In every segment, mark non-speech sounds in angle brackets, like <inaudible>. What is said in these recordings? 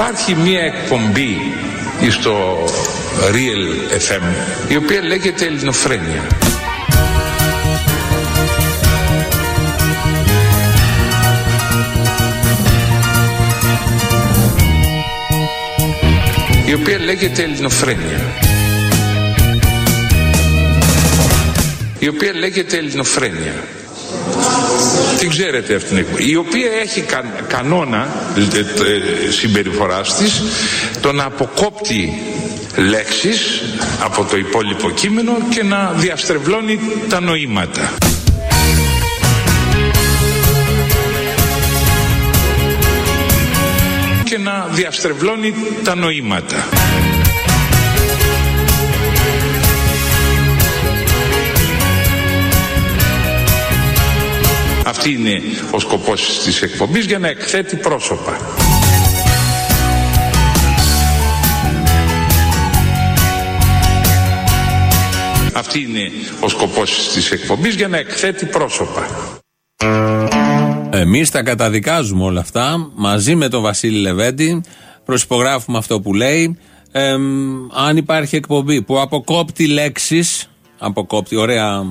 Ε, υπάρχει μία εκπομπή στο Real FM η οποία λέγεται Ελληνοφρένια. η οποία λέγεται Ελληνοφρένια. Η οποία λέγεται Ελληνοφρένια. Την ξέρετε αυτήν την εκπομπή. Η οποία έχει κανόνα ε, συμπεριφοράς της το να αποκόπτει λέξεις από το υπόλοιπο κείμενο και να διαστρεβλώνει τα νοήματα. και να διαστρεβλώνει τα νοήματα. Αυτή είναι ο σκοπός της εκπομπής για να εκθέτει πρόσωπα. Αυτή είναι ο σκοπός της εκπομπής για να εκθέτει πρόσωπα. Εμείς τα καταδικάζουμε όλα αυτά μαζί με τον Βασίλη Λεβέντη. Προσυπογράφουμε αυτό που λέει. αν υπάρχει εκπομπή που αποκόπτει λέξεις, αποκόπτει, ωραία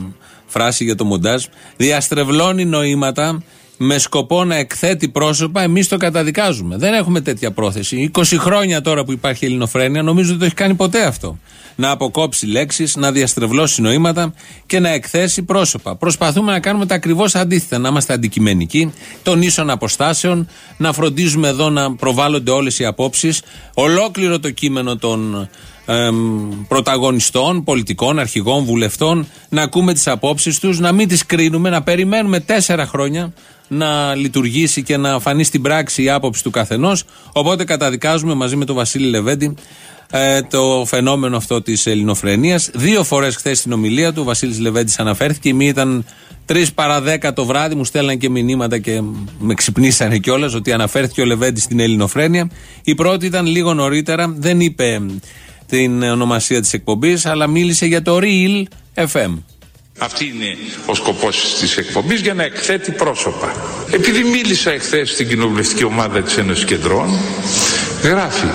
φράση για το μοντάζ, διαστρεβλώνει νοήματα με σκοπό να εκθέτει πρόσωπα, εμείς το καταδικάζουμε. Δεν έχουμε τέτοια πρόθεση. 20 χρόνια τώρα που υπάρχει ελληνοφρένεια, νομίζω ότι το έχει κάνει ποτέ αυτό να αποκόψει λέξεις, να διαστρεβλώσει νοήματα και να εκθέσει πρόσωπα. Προσπαθούμε να κάνουμε τα ακριβώς αντίθετα, να είμαστε αντικειμενικοί, των ίσων αποστάσεων, να φροντίζουμε εδώ να προβάλλονται όλες οι απόψεις. Ολόκληρο το κείμενο των πρωταγωνιστών, πολιτικών, αρχηγών, βουλευτών, να ακούμε τις απόψεις τους, να μην τις κρίνουμε, να περιμένουμε τέσσερα χρόνια να λειτουργήσει και να φανεί στην πράξη η άποψη του καθενός. Οπότε καταδικάζουμε μαζί με τον Βασίλη Λεβέντη ε, το φαινόμενο αυτό της ελληνοφρενεία. Δύο φορές χθες στην ομιλία του ο Βασίλης Λεβέντης αναφέρθηκε. Η μία ήταν τρεις παρα δέκα το βράδυ, μου στέλναν και μηνύματα και με ξυπνήσανε κιόλας ότι αναφέρθηκε ο Λεβέντης στην ελληνοφρένεια. Η πρώτη ήταν λίγο νωρίτερα, δεν είπε την ονομασία της εκπομπής, αλλά μίλησε για το Real FM. Αυτή είναι ο σκοπός της εκπομπής για να εκθέτει πρόσωπα. Επειδή μίλησα εχθές στην κοινοβουλευτική ομάδα της Ένωσης Κεντρών, γράφει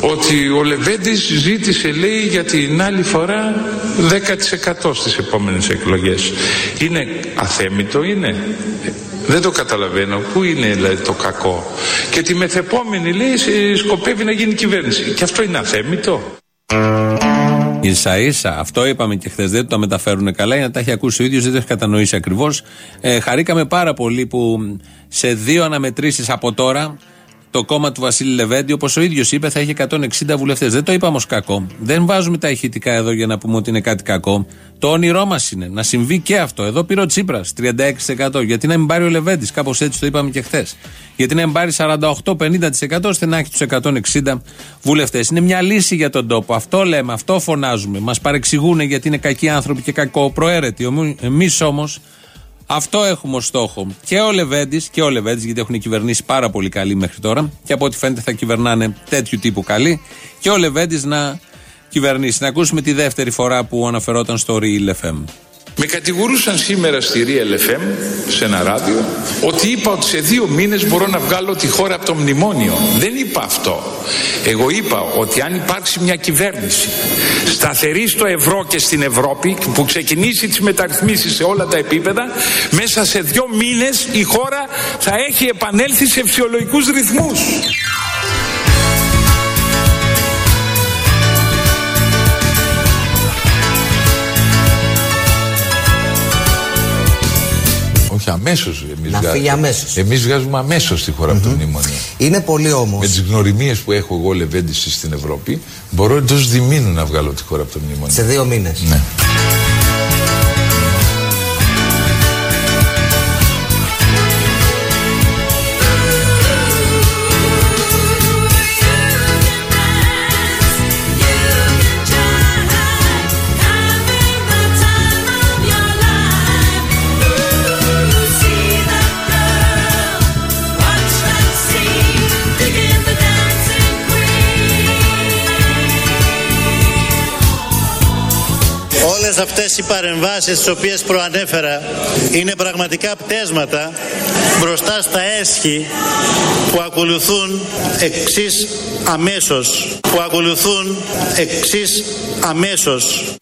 ότι ο Λεβέντης ζήτησε λέει για την άλλη φορά 10% στις επόμενες εκλογές. Είναι αθέμητο είναι; Δεν το καταλαβαίνω. Πού είναι δηλαδή, το κακό; Και τη μεθεπόμενη λέει σκοπεύει να γίνει κυβέρνηση. Και αυτό είναι αθέμητο. σα ίσα, αυτό είπαμε και χθες, δεν το μεταφέρουν καλά, για να τα έχει ακούσει ο ίδιος, δεν το έχει κατανοήσει ακριβώς. Ε, χαρήκαμε πάρα πολύ που σε δύο αναμετρήσεις από τώρα το κόμμα του Βασίλη Λεβέντη, όπως ο ίδιος είπε, θα έχει 160 βουλευτές. Δεν το είπαμε ω κακό. Δεν βάζουμε τα ηχητικά εδώ για να πούμε ότι είναι κάτι κακό. Το όνειρό μας είναι να συμβεί και αυτό. Εδώ πήρε ο Τσίπρας 36%. Γιατί να μην πάρει ο Λεβέντης, κάπως έτσι το είπαμε και χθες. Γιατί να μην πάρει 48-50% ώστε να έχει τους 160 βουλευτές. Είναι μια λύση για τον τόπο. Αυτό λέμε, αυτό φωνάζουμε. Μας παρεξηγούν γιατί είναι κακοί άνθρωποι και κακοπροαίρετοι. Εμείς όμως αυτό έχουμε ως στόχο. Και ο Λεβέντης και ο Λεβέντης, γιατί έχουν κυβερνήσει πάρα πολύ καλή μέχρι τώρα και από ό,τι φαίνεται θα κυβερνάνε τέτοιου τύπου καλή. Και ο Λεβέντης να κυβερνήσει. Να ακούσουμε τη δεύτερη φορά που αναφερόταν στο Real FM. Με κατηγορούσαν σήμερα στη Real FM, σε ένα ράδιο, ότι είπα ότι σε δύο μήνες μπορώ να βγάλω τη χώρα από το μνημόνιο. Δεν είπα αυτό. Εγώ είπα ότι αν υπάρξει μια κυβέρνηση σταθερή στο ευρώ και στην Ευρώπη που ξεκινήσει τις μεταρρυθμίσεις σε όλα τα επίπεδα, μέσα σε δύο μήνες η χώρα θα έχει επανέλθει σε φυσιολογικούς ρυθμούς. Όχι αμέσως. Να φύγει αμέσως. Εμείς βγάζουμε αμέσως τη χώρα από το μνημόνιο. Είναι πολύ όμως. Με τις γνωριμίες που έχω εγώ λεβέντηση στην Ευρώπη, μπορώ εντός διμήνου να βγάλω τη χώρα από το μνημόνιο. Σε δύο μήνες. Ναι. Αυτές οι παρεμβάσεις τις οποίες προανέφερα είναι πραγματικά πτέσματα μπροστά στα έσχη που ακολουθούν εξής αμέσως που ακολουθούν εξής αμέσως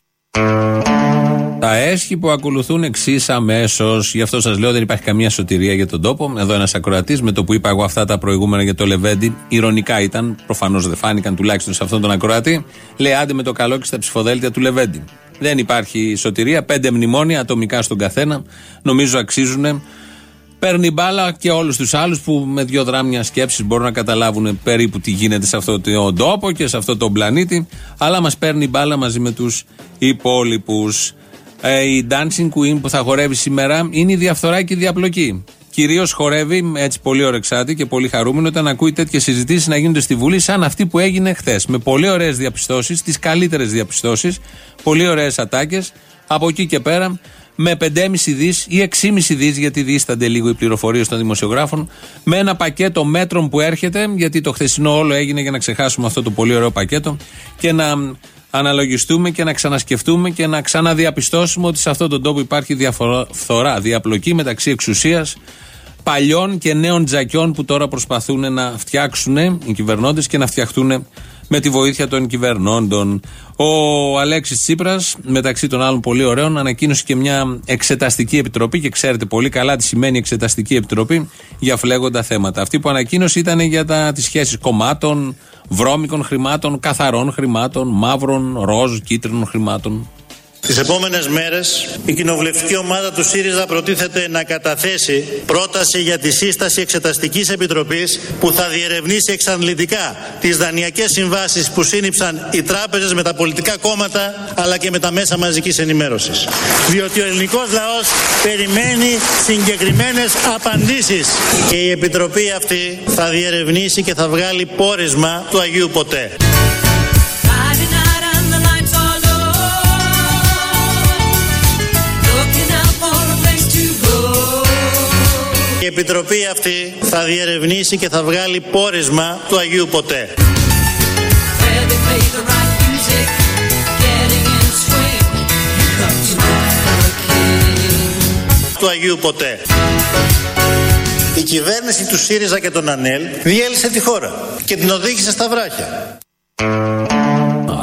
τα έσχη που ακολουθούν εξής αμέσως. Γι' αυτό σας λέω δεν υπάρχει καμία σωτηρία για τον τόπο. Εδώ ένας ακροατής με το που είπα εγώ αυτά τα προηγούμενα για το Λεβέντι. Ηρωνικά ήταν, προφανώς δεν φάνηκαν τουλάχιστον σε αυτόν τον ακροατή. Λέει άντε με το καλό και στα ψηφοδέλτια του Λεβέντι. Δεν υπάρχει σωτηρία. Πέντε μνημόνια ατομικά στον καθένα. Νομίζω αξίζουν. Παίρνει μπάλα και όλους τους άλλους που με δύο δράμια σκέψει μπορούν να καταλάβουν περίπου τι γίνεται σε αυτό τον τόπο και σε αυτό τον πλανήτη. Αλλά μας παίρνει μπάλα μαζί με τους υπόλοιπους. Ε, η Dancing Queen που θα χορεύει σήμερα είναι η διαφθορά και η διαπλοκή. Κυρίως χορεύει έτσι πολύ ωρεξάτη και πολύ χαρούμενο όταν ακούει τέτοιες συζητήσεις να γίνονται στη Βουλή, σαν αυτή που έγινε χθες. Με πολύ ωραίες διαπιστώσεις, τις καλύτερες διαπιστώσεις, πολύ ωραίες ατάκες. Από εκεί και πέρα, με 5,5 δις ή 6,5 δις, γιατί δίστανται λίγο οι πληροφορίες των δημοσιογράφων, με ένα πακέτο μέτρων που έρχεται, γιατί το χθεσινό όλο έγινε για να ξεχάσουμε αυτό το πολύ ωραίο πακέτο και να αναλογιστούμε και να ξανασκεφτούμε και να ξαναδιαπιστώσουμε ότι σε αυτόν τον τόπο υπάρχει διαφθορά, διαπλοκή μεταξύ εξουσίας παλιών και νέων τζακιών που τώρα προσπαθούν να φτιάξουν οι κυβερνώντες και να φτιαχτούν με τη βοήθεια των κυβερνώντων. Ο Αλέξης Τσίπρας, μεταξύ των άλλων πολύ ωραίων, ανακοίνωσε και μια εξεταστική επιτροπή και ξέρετε πολύ καλά τι σημαίνει εξεταστική επιτροπή για φλέγοντα θέματα. Αυτή που ανακοίνωσε ήταν για τις σχέσεις κομμάτων, βρώμικων χρημάτων, καθαρών χρημάτων, μαύρων, ροζ, κίτρινων χρημάτων. Τις επόμενες μέρες η κοινοβουλευτική ομάδα του ΣΥΡΙΖΑ προτίθεται να καταθέσει πρόταση για τη σύσταση εξεταστικής επιτροπής που θα διερευνήσει εξαντλητικά τις δανειακές συμβάσεις που σύνυψαν οι τράπεζες με τα πολιτικά κόμματα αλλά και με τα μέσα μαζικής ενημέρωσης. Διότι ο ελληνικός λαός περιμένει συγκεκριμένες απαντήσεις και η επιτροπή αυτή θα διερευνήσει και θα βγάλει πόρισμα του Αγίου Ποτέ. Επιτροπή αυτή θα διερευνήσει και θα βγάλει πόρισμα του Αγίου Ποτέ. Του Αγίου Ποτέ. Η κυβέρνηση του ΣΥΡΙΖΑ και των ΑΝΕΛ διέλυσε τη χώρα και την οδήγησε στα βράχια.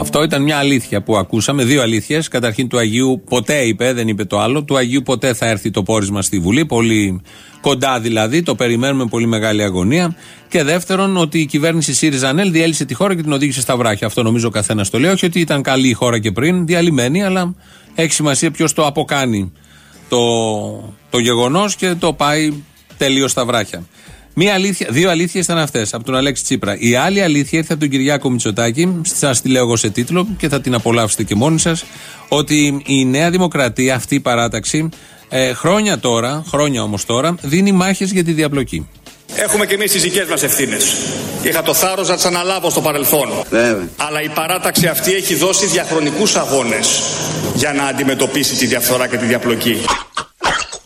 Αυτό ήταν μια αλήθεια που ακούσαμε. Δύο αλήθειες. Καταρχήν του Αγίου ποτέ είπε, δεν είπε το άλλο. Του Αγίου ποτέ θα έρθει το πόρισμα στη Βουλή. Πολύ κοντά δηλαδή. Το περιμένουμε με πολύ μεγάλη αγωνία. Και δεύτερον, ότι η κυβέρνηση ΣΥΡΙΖΑ ΑΝΕΛ διέλυσε τη χώρα και την οδήγησε στα βράχια. Αυτό νομίζω ο καθένας το λέει. Όχι ότι ήταν καλή η χώρα και πριν, διαλυμένη, αλλά έχει σημασία ποιος το αποκάνει το, το γεγονός και το πάει τελείως στα βράχια. Μία αλήθεια, δύο αλήθειες ήταν αυτές από τον Αλέξη Τσίπρα. Η άλλη αλήθεια ήρθε από τον Κυριάκο Μητσοτάκη. Σας τη λέω εγώ σε τίτλο και θα την απολαύσετε και μόνοι σας. Ότι η Νέα Δημοκρατία, αυτή η παράταξη, ε, χρόνια τώρα, χρόνια όμως τώρα, δίνει μάχες για τη διαπλοκή. Έχουμε και εμείς τις δικές μας ευθύνες. Είχα το θάρρος να τις αναλάβω στο παρελθόν. Βέβαια. Αλλά η παράταξη αυτή έχει δώσει διαχρονικούς αγώνες για να αντιμετωπίσει τη διαφθορά και τη διαπλοκή.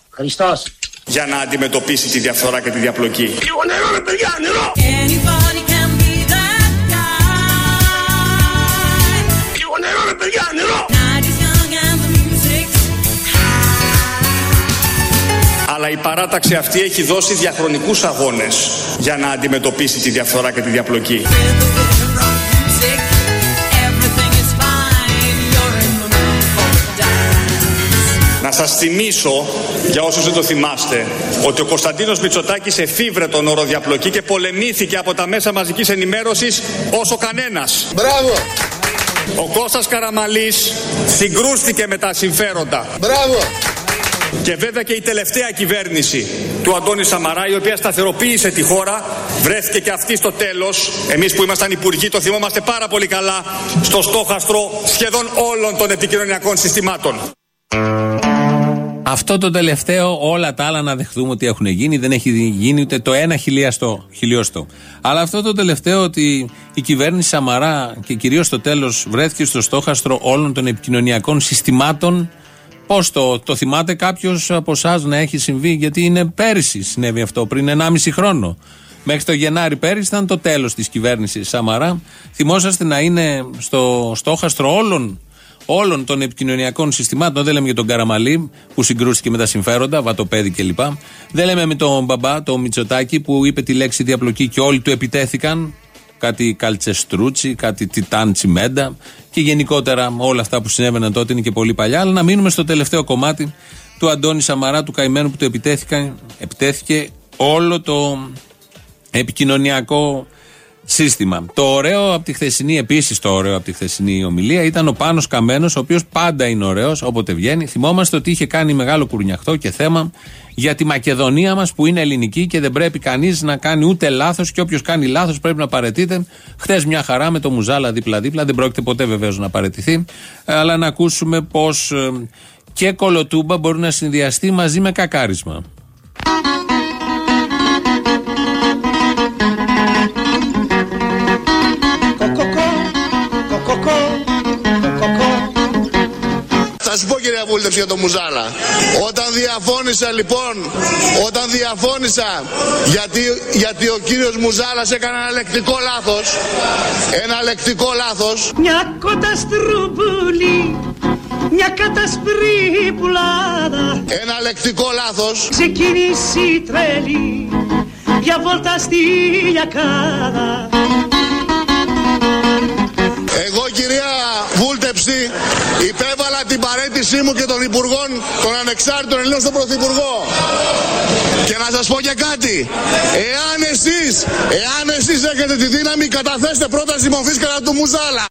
Χριστός για να αντιμετωπίσει τη διαφθορά και τη διαπλοκή. Λίγο νερό ρε παιδιά, νερό! Λίγο νερό ρε παιδιά, νερό! Αλλά η παράταξη αυτή έχει δώσει διαχρονικούς αγώνες για να αντιμετωπίσει τη διαφθορά και τη διαπλοκή. Να σας θυμίσω, για όσους δεν το θυμάστε, ότι ο Κωνσταντίνος Μητσοτάκης εφήβρε τον όρο διαπλοκή και πολεμήθηκε από τα μέσα μαζικής ενημέρωσης όσο κανένας. Μπράβο! Ο Κώστας Καραμαλής συγκρούστηκε με τα συμφέροντα. Μπράβο! Και βέβαια και η τελευταία κυβέρνηση του Αντώνη Σαμαρά, η οποία σταθεροποίησε τη χώρα, βρέθηκε και αυτή στο τέλος, εμείς που ήμασταν υπουργοί το θυμόμαστε πάρα πολύ καλά, στο στόχαστρο σχεδόν όλων των επικοινωνιακών συστημάτων. Αυτό το τελευταίο, όλα τα άλλα να δεχθούμε ότι έχουν γίνει, δεν έχει γίνει ούτε το ένα χιλιαστό, χιλιοστό. Αλλά αυτό το τελευταίο ότι η κυβέρνηση Σαμαρά και κυρίως στο τέλος βρέθηκε στο στόχαστρο όλων των επικοινωνιακών συστημάτων. Πώς το, το θυμάται κάποιος από εσάς να έχει συμβεί, γιατί είναι πέρυσι συνέβη αυτό, πριν 1,5 χρόνο. Μέχρι το Γενάρη πέρυσι ήταν το τέλος της κυβέρνησης Σαμαρά. Θυμόσαστε να είναι στο στόχαστρο όλων όλων των επικοινωνιακών συστημάτων. Δεν λέμε για τον Καραμαλή που συγκρούστηκε με τα συμφέροντα, βατοπέδι κλπ. Δεν λέμε με τον μπαμπά, τον Μητσοτάκη που είπε τη λέξη διαπλοκή και όλοι του επιτέθηκαν. Κάτι καλτσεστρούτσι, κάτι τιτάν τσιμέντα και γενικότερα όλα αυτά που συνέβαιναν τότε είναι και πολύ παλιά. Αλλά να μείνουμε στο τελευταίο κομμάτι του Αντώνη Σαμαρά, του καημένου που του επιτέθηκαν, επιτέθηκε όλο το επικοινωνιακό σύστημα. Το ωραίο από τη χθεσινή, επίσης το ωραίο από τη χθεσινή ομιλία ήταν ο Πάνος Καμένος, ο οποίος πάντα είναι ωραίος όποτε βγαίνει. Θυμόμαστε ότι είχε κάνει μεγάλο κουρνιαχτό και θέμα για τη Μακεδονία μας που είναι ελληνική και δεν πρέπει κανείς να κάνει ούτε λάθος και όποιος κάνει λάθος πρέπει να παρετείται. Χθες μια χαρά με το Μουζάλα δίπλα-δίπλα, δεν πρόκειται ποτέ βεβαίως να παρετηθεί, αλλά να ακούσουμε πώς και κολοτούμπα μπορεί να συνδυαστεί μαζί με κακάρισμα. Θα σου πω κυρία Βούλτεψη για το Μουζάλα. Όταν διαφώνησα λοιπόν, όταν διαφώνησα γιατί, γιατί ο κύριος Μουζάλας έκανε ένα λεκτικό λάθος, ένα λεκτικό λάθος, Μια κότα στρουμπούλη, μια κατασπρή πουλάδα ένα λεκτικό λάθος, Ξεκίνησε η τρέλη για βόλτα στη λιακάδα εγώ κυρία Βούλτεψη υπέβαλα την παρέτησή μου και των Υπουργών των Ανεξάρτητων Ελλήνων στον Πρωθυπουργό. Και να σας πω και κάτι. Εάν εσείς, εάν εσείς έχετε τη δύναμη καταθέστε πρόταση μορφής κατά του Μουζάλα.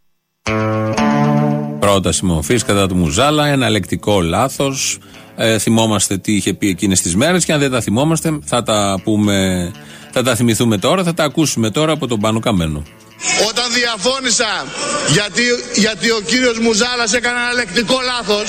Πρόταση μομφής κατά του Μουζάλα, ένα λεκτικό λάθος. Ε, θυμόμαστε τι είχε πει εκείνες τις μέρες και αν δεν τα θυμόμαστε θα τα πούμε, θα τα θυμηθούμε τώρα, θα τα ακούσουμε τώρα από τον Πάνο Καμένο. Όταν διαφώνησα γιατί, γιατί ο κύριος Μουζάλας έκανε ένα λεκτικό λάθος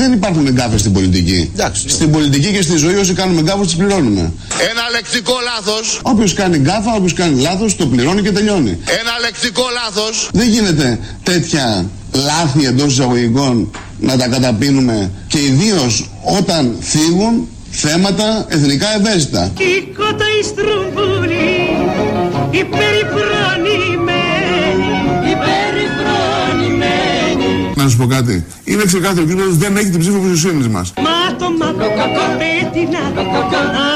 Δεν υπάρχουν γκάφες στην πολιτική. Στην πολιτική και στη ζωή όσοι κάνουμε γκάφες τις πληρώνουμε. Ένα λεκτικό λάθος Όποιος κάνει γκάφα, όποιος κάνει λάθος, το πληρώνει και τελειώνει. Ένα λεκτικό λάθος Δεν γίνεται τέτοια λάθη εντός εισαγωγικών να τα καταπίνουμε και ιδίως όταν θίγουν θέματα εθνικά ευαίσθητα. Κι η κότα η στρουμπούλη η περιφρονημένη σου πω κάτι. Είναι ξεκάθαρο ότι δεν έχει την ψήφο δικαιοσύνη μας. Μα το μακό πέτεινα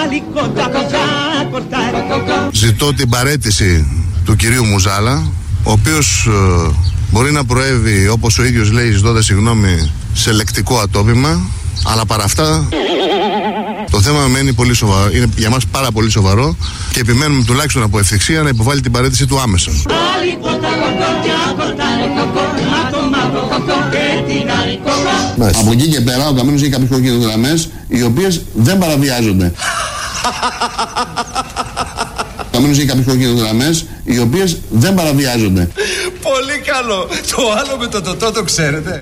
άλλη κότα πια κοτάρι Ζητώ την παρέτηση του κυρίου Μουζάλα, ο οποίος ε, μπορεί να προέβει, όπως ο ίδιος λέει, ζητώντας συγγνώμη, σε λεκτικό ατόπιμα, αλλά παρά αυτά το θέμα μένει πολύ σοβαρό, είναι για μας πάρα πολύ σοβαρό και επιμένουμε τουλάχιστον από ευθυξία να υποβάλει την παρέτηση του άμεσα. Άλλη κότα πια κοτάρι Μα το μακό πέτεινα άλλη κότα Από εκεί και πέρα ο Καμένος έχει κάποιες κόκκινες γραμμές οι οποίες δεν παραβιάζονται. <laughs> Ο Καμένος έχει κάποιες κόκκινες γραμμές οι οποίες δεν παραβιάζονται. Πολύ καλό. Το άλλο με το τοτό το ξέρετε.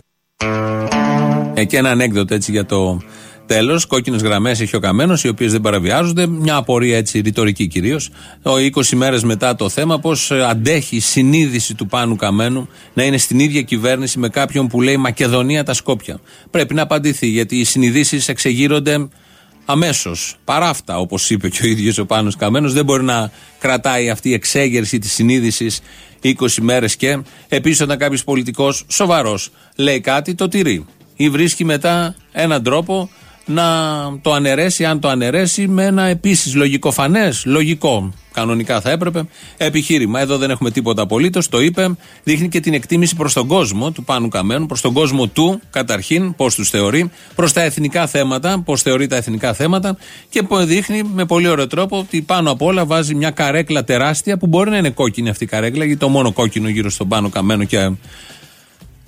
Ε, και ένα ανέκδοτο έτσι για το τέλος. Κόκκινες γραμμές έχει ο Καμένος, οι οποίες δεν παραβιάζονται. Μια απορία έτσι ρητορική κυρίως. 20 μέρες μετά το θέμα, πώς αντέχει η συνείδηση του Πάνου Καμένου να είναι στην ίδια κυβέρνηση με κάποιον που λέει Μακεδονία τα Σκόπια. Πρέπει να απαντηθεί, γιατί οι συνειδήσεις εξεγείρονται αμέσως. Παρά αυτά, όπως είπε και ο ίδιος ο Πάνος Καμένος, δεν μπορεί να κρατάει αυτή η εξέγερση της συνείδησης 20 μέρες και. Επίσης, όταν κάποιος πολιτικός σοβαρός λέει κάτι, το τηρεί. Ή βρίσκει μετά έναν τρόπο να το αναιρέσει, αν το αναιρέσει, με ένα επίσης λογικοφανέ, λογικό. Κανονικά θα έπρεπε. Επιχείρημα. Εδώ δεν έχουμε τίποτα απολύτως. Το είπε. Δείχνει και την εκτίμηση προς τον κόσμο του Πάνου Καμένου, προς τον κόσμο του καταρχήν, πώς τους θεωρεί, προς τα εθνικά θέματα, πώς θεωρεί τα εθνικά θέματα και που δείχνει με πολύ ωραίο τρόπο ότι πάνω απ' όλα βάζει μια καρέκλα τεράστια που μπορεί να είναι κόκκινη αυτή η καρέκλα, γιατί το μόνο κόκκινο γύρω στον Πάνο Καμένο και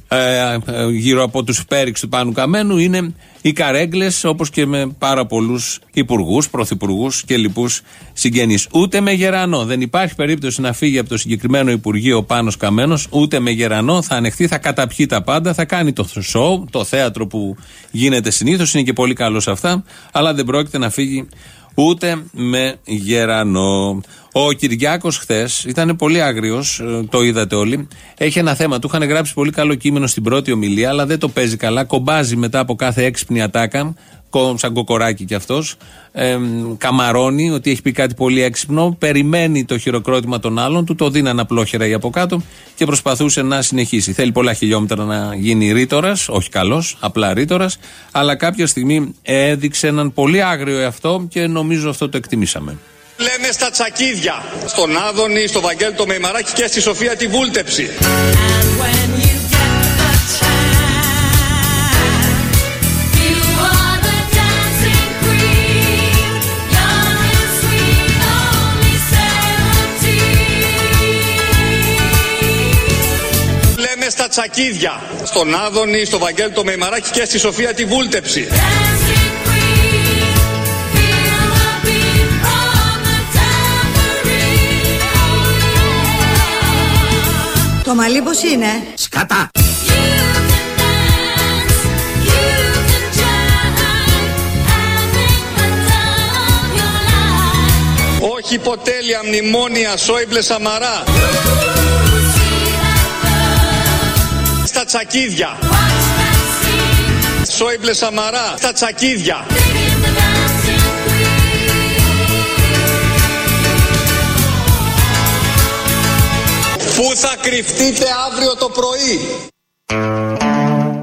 ε, ε, γύρω από τους πέριξ του Πάνου Καμένου είναι οι καρέγκλες, όπως και με πάρα πολλούς υπουργούς, πρωθυπουργούς και λοιπούς συγγενείς. Ούτε με γερανό. Δεν υπάρχει περίπτωση να φύγει από το συγκεκριμένο Υπουργείο ο Πάνος Καμένος, ούτε με γερανό. Θα ανεχθεί, θα καταπιεί τα πάντα, θα κάνει το σοου, το θέατρο που γίνεται συνήθως. Είναι και πολύ καλό σε αυτά, αλλά δεν πρόκειται να φύγει ούτε με γερανό. Ο Κυριάκος χθες ήταν πολύ άγριος, το είδατε όλοι. Έχει ένα θέμα. Του είχαν γράψει πολύ καλό κείμενο στην πρώτη ομιλία, αλλά δεν το παίζει καλά. Κομπάζει μετά από κάθε έξυπνη ατάκα σαν κοκοράκι κι αυτός. Ε, καμαρώνει ότι έχει πει κάτι πολύ έξυπνο. Περιμένει το χειροκρότημα των άλλων. Του το δίνανε απλόχερα ή από κάτω και προσπαθούσε να συνεχίσει. Θέλει πολλά χιλιόμετρα να γίνει ρήτορας. Όχι καλός, απλά ρήτορας. Αλλά κάποια στιγμή έδειξε έναν πολύ άγριο εαυτό και νομίζω αυτό το εκτιμήσαμε. Λέμε στα τσακίδια, στον Άδωνη, στο Βαγγέλ το Μεϊμαράκη και στη Σοφία τη Βούλτεψη. Λέμε στα τσακίδια, στον Άδωνη, στο Βαγγέλ το Μεϊμαράκη και στη Σοφία τη Βούλτεψη. Το μαλλί πώς είναι; Σκατά. Όχι ποτέλια μνημόνια Σόιμπλε Σαμαρά. Στα τσακίδια. Σόιμπλε Σαμαρά. Στα τσακίδια. Πού θα κρυφτείτε αύριο το πρωί;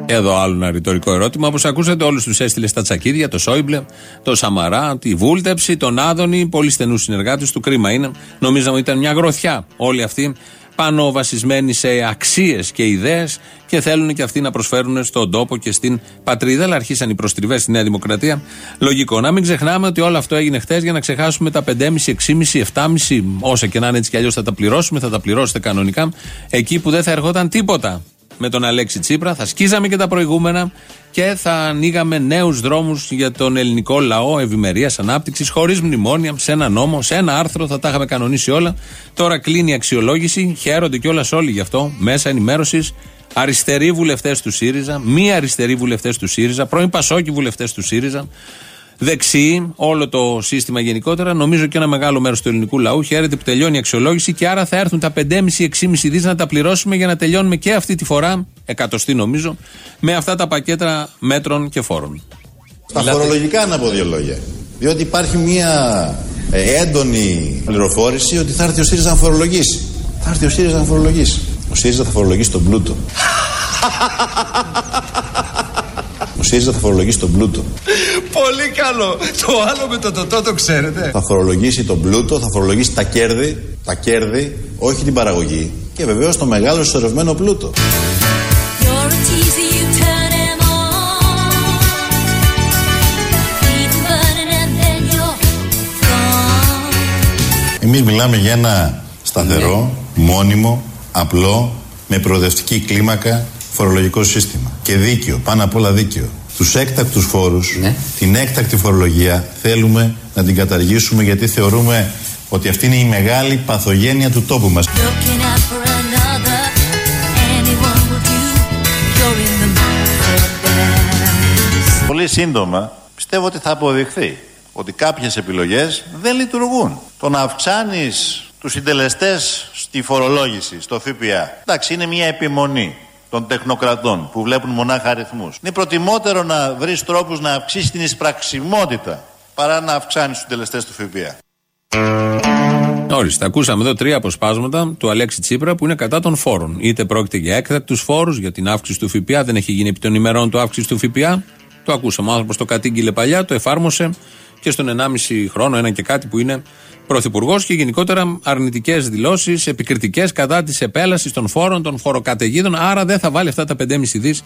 Εδώ άλλο ένα ρητορικό ερώτημα. Όπως ακούσατε, όλους τους έστειλε στα τσακίδια, το Σόιμπλε, το Σαμαρά, τη Βούλτεψη, τον Άδωνη, πολύ στενούς συνεργάτες του. Κρίμα είναι. Νομίζαμε ότι ήταν μια γροθιά όλοι αυτοί πάνω βασισμένοι σε αξίες και ιδέες και θέλουν και αυτοί να προσφέρουν στον τόπο και στην πατρίδα. Αλλά αρχίσαν οι προστριβές στη Νέα Δημοκρατία. Λογικό. Να μην ξεχνάμε ότι όλο αυτό έγινε χθες για να ξεχάσουμε τα 5,5, 6,5, 7,5, όσα και να είναι έτσι κι αλλιώς θα τα πληρώσουμε, θα τα πληρώσετε κανονικά, εκεί που δεν θα ερχόταν τίποτα με τον Αλέξη Τσίπρα, θα σκίζαμε και τα προηγούμενα και θα ανοίγαμε νέους δρόμους για τον ελληνικό λαό ευημερίας, ανάπτυξης, χωρίς μνημόνια, σε ένα νόμο, σε ένα άρθρο, θα τα είχαμε κανονίσει όλα. Τώρα κλείνει η αξιολόγηση, χαίρονται κιόλας όλοι γι' αυτό, μέσα ενημέρωσης. Αριστεροί βουλευτές του ΣΥΡΙΖΑ, μη αριστεροί βουλευτές του ΣΥΡΙΖΑ, πρώην Πασόκοι βουλευτές του ΣΥΡΙΖΑ, δεξιοί, όλο το σύστημα γενικότερα. Νομίζω και ένα μεγάλο μέρος του ελληνικού λαού χαίρεται που τελειώνει η αξιολόγηση και άρα θα έρθουν τα 5,5-6,5 δις να τα πληρώσουμε για να τελειώνουμε και αυτή τη φορά, εκατοστή νομίζω, με αυτά τα πακέτα μέτρων και φόρων. Στα φορολογικά να πω δύο λόγια. Διότι υπάρχει μια ε, έντονη πληροφόρηση ότι θα έρθει ο ΣΥΡΙΖΑ να φορολογήσει. Θα έρθει ο ΣΥΡΙΖΑ να φορολογήσει. Ο ΣΥΡΙΖΑ θα φορολογήσει τον πλούτο. <laughs> Ο ΣΥΡΙΖΑ θα φορολογήσει τον πλούτο. Πολύ καλό. Το άλλο με το τοτό το ξέρετε. Θα φορολογήσει τον πλούτο, θα φορολογήσει τα κέρδη, τα κέρδη, όχι την παραγωγή. Και βεβαίως το μεγάλο ισορρευμένο πλούτο. Εμείς μιλάμε για ένα σταθερό, μόνιμο, απλό, με προοδευτική κλίμακα φορολογικό σύστημα. Και δίκαιο, πάνω απ' όλα δίκαιο. Τους έκτακτους φόρους, την έκτακτη φορολογία θέλουμε να την καταργήσουμε γιατί θεωρούμε ότι αυτή είναι η μεγάλη παθογένεια του τόπου μας. Πολύ σύντομα πιστεύω ότι θα αποδειχθεί ότι κάποιες επιλογές δεν λειτουργούν. Το να αυξάνεις τους συντελεστές στη φορολόγηση, στο ΦΠΑ, εντάξει είναι μια επιμονή των τεχνοκρατών που βλέπουν μονάχα αριθμούς. Είναι προτιμότερο να βρεις τρόπους να αυξήσεις την εισπραξιμότητα παρά να αυξάνεις τους τελεστές του ΦΠΑ. Ορίστε, ακούσαμε εδώ τρία αποσπάσματα του Αλέξη Τσίπρα που είναι κατά των φόρων. Είτε πρόκειται για έκτακτους φόρους, για την αύξηση του ΦΠΑ, δεν έχει γίνει επί των ημερών του αύξηση του ΦΠΑ. Το ακούσαμε. Ο άνθρωπος το κατήγγειλε παλιά, το εφάρμοσε και στον 1,5 χρόνο, ένα και κάτι που είναι πρωθυπουργός και γενικότερα αρνητικές δηλώσεις, επικριτικές κατά της επέλασης των φόρων, των φοροκαταιγίδων. Άρα δεν θα βάλει αυτά τα 5,5 δις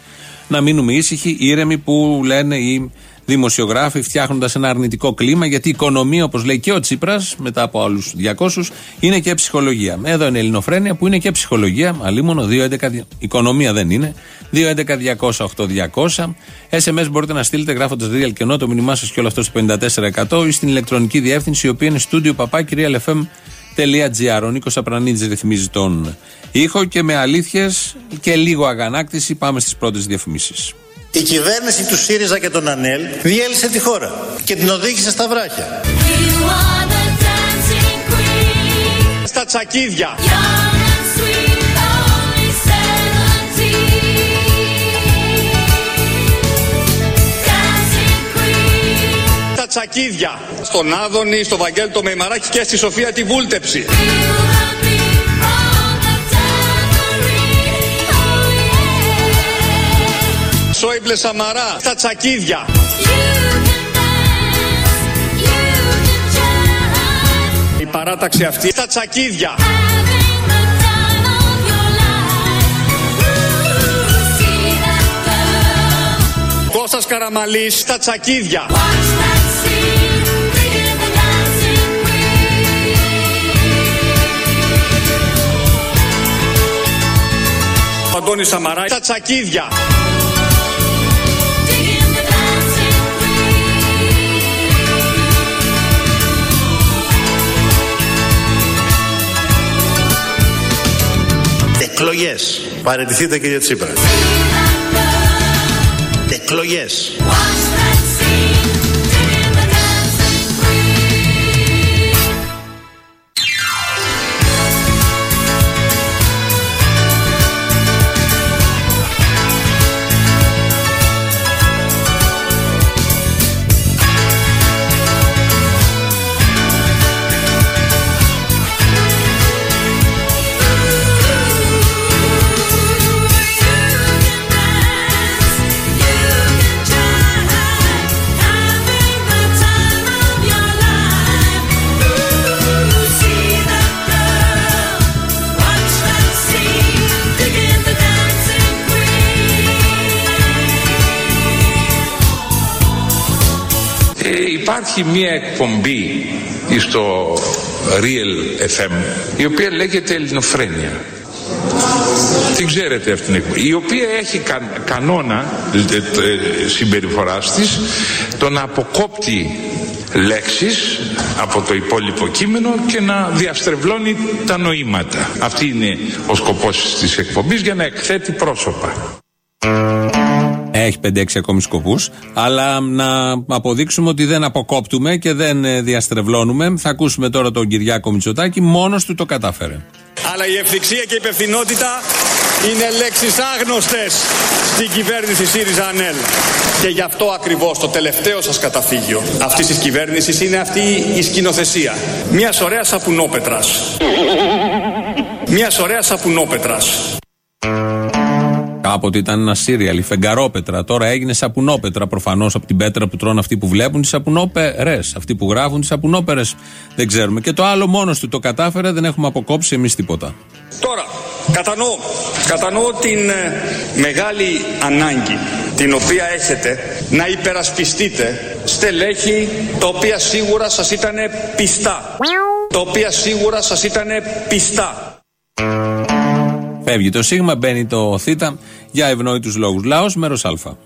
να μείνουμε ήσυχοι, ήρεμοι που λένε οι δημοσιογράφοι φτιάχνοντας ένα αρνητικό κλίμα, γιατί η οικονομία, όπως λέει και ο Τσίπρας, μετά από άλλους 200, είναι και ψυχολογία. Εδώ είναι η Ελληνοφρένεια που είναι και ψυχολογία, αλλήμον 2.11. Οικονομία δεν είναι. 2.11.200.8.200. SMS μπορείτε να στείλετε γράφοντας real και το μήνυμά σας και όλο αυτό στο 54% ή στην ηλεκτρονική διεύθυνση, η οποία είναι studio papakirialfm.gr. Ο Νίκος Απρανίδης ρυθμίζει τον ήχο και με αλήθειες και λίγο αγανάκτηση πάμε στις πρώτες διαφημίσεις. Η κυβέρνηση του ΣΥΡΙΖΑ και των ΑΝΕΛ διέλυσε τη χώρα και την οδήγησε στα βράχια. τσακίδια. Τα τσακίδια. Στον Άδωνη, στο Βαγγέλη το Μεϊμαράκη και στη Σοφία τη Βούλτεψη. Σόιμπλε Σαμαρά, τα τσακίδια. Η παράταξη αυτή, τα τσακίδια. Κώστας Καραμαλής, τα τσακίδια. Ο Αντώνης Σαμαρά, τα τσακίδια. Εκλογές. Παραιτηθείτε κύριε Τσίπρα. Εκλογές. Υπάρχει μια εκπομπή στο Real FM η οποία λέγεται Ελληνοφρένια. Την ξέρετε αυτήν την εκπομπή. Η οποία έχει κα- κανόνα ε, ε, συμπεριφοράς της το να αποκόπτει λέξεις από το υπόλοιπο κείμενο και να διαστρεβλώνει τα νοήματα. Αυτή είναι ο σκοπός της εκπομπής για να εκθέτει πρόσωπα. Έχει 5-6 ακόμη σκοπούς. Αλλά να αποδείξουμε ότι δεν αποκόπτουμε και δεν ε, διαστρεβλώνουμε. Θα ακούσουμε τώρα τον Κυριάκο Μητσοτάκη. Μόνος του το κατάφερε. Αλλά η ευθυξία και η υπευθυνότητα είναι λέξεις άγνωστες στην κυβέρνηση ΣΥΡΙΖΑ ΑΝΕΛ. Και γι' αυτό ακριβώς το τελευταίο σας καταφύγιο αυτής της κυβέρνησης είναι αυτή η σκηνοθεσία. Μιας ωραίας σαπουνόπετρας. Μιας ωραίας σαπουνόπετρας. Κάποτε ήταν ένα σύριαλ, η φεγγαρόπετρα. Τώρα έγινε σαπουνόπετρα προφανώς από την πέτρα που τρώνε αυτοί που βλέπουν τις σαπουνόπερες. Αυτοί που γράφουν τις σαπουνόπερες. Δεν ξέρουμε. Και το άλλο μόνος του το κατάφερε, δεν έχουμε αποκόψει εμείς τίποτα. Τώρα, κατανοώ, κατανοώ την ε, μεγάλη ανάγκη την οποία έχετε να υπερασπιστείτε στελέχη τα οποία σίγουρα σας ήταν πιστά. Τα οποία σίγουρα σας ήταν πιστά. Φεύγει το σίγμα, μπαίνει το θ για ευνόητους λόγους. Λαός, μέρος Α.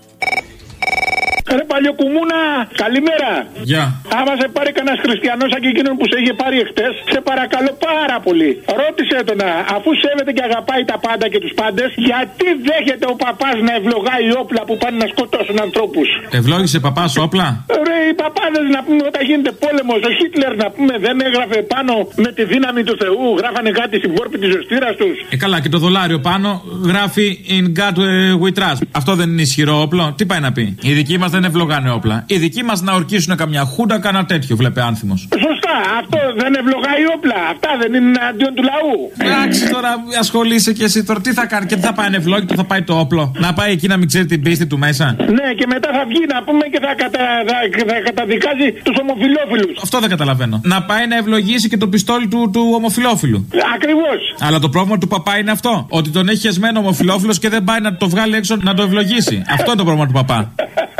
Ρε παλιοκουμούνα, καλημέρα. Γεια. Άμα σε πάρει κανένας χριστιανός σαν και εκείνον που σε είχε πάρει εχθές, σε παρακαλώ πάρα πολύ. Ρώτησε τον να, αφού σέβεται και αγαπάει τα πάντα και τους πάντες, γιατί δέχεται ο παπάς να ευλογάει όπλα που πάνε να σκοτώσουν ανθρώπους; Ευλόγησε παπάς όπλα; Ρε, οι παπάδες να πούμε όταν γίνεται πόλεμος, ο Χίτλερ να πούμε δεν έγραφε πάνω με τη δύναμη του Θεού, γράφανε κάτι στην πόρπη της ζωστήρα τους; Ε, καλά, και το δολάριο πάνω γράφει In God ε, we trust. Αυτό δεν είναι ισχυρό όπλο; Τι πάει να πει; Οι δικοί μας δεν ευλογάνε όπλα. Οι δικοί μας να ορκίσουν καμιά χούντα, κάνα τέτοιο, βλέπε άνθιμος. Σωστά, αυτό δεν ευλογάει όπλα. Αυτά δεν είναι αντίον του λαού. Εντάξει τώρα, ασχολείσαι και εσύ τώρα τι θα κάνει και τι θα πάει ευλόγητο, θα πάει το όπλο. Να πάει εκεί να μην ξέρει την πίστη του μέσα. Ναι, και μετά θα βγει να πούμε και θα, κατα, θα, θα καταδικάζει τους ομοφυλόφιλους. Αυτό δεν καταλαβαίνω. Να πάει να ευλογήσει και το πιστόλι του, του ομοφυλόφιλου. Ακριβώς. Αλλά το πρόβλημα του παπά είναι αυτό. Ότι τον έχει χεσμένο ομοφυλόφιλος και δεν πάει να το βγάλει έξω να το ευλογήσει. αυτό είναι το πρόβλημα του παπά. <laughs>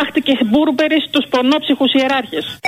Στάχτηκε μπούρμπερι στους πονόψυχους ιεράρχες.